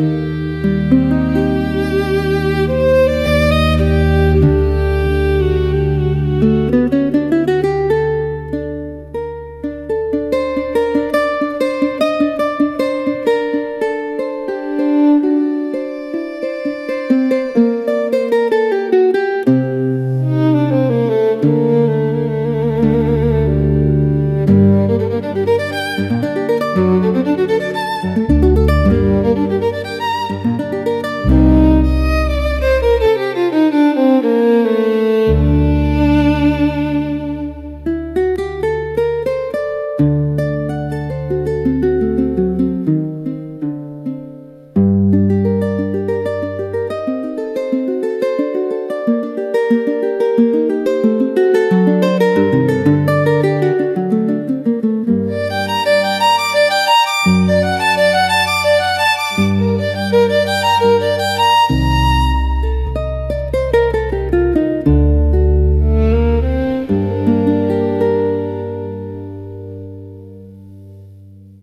Música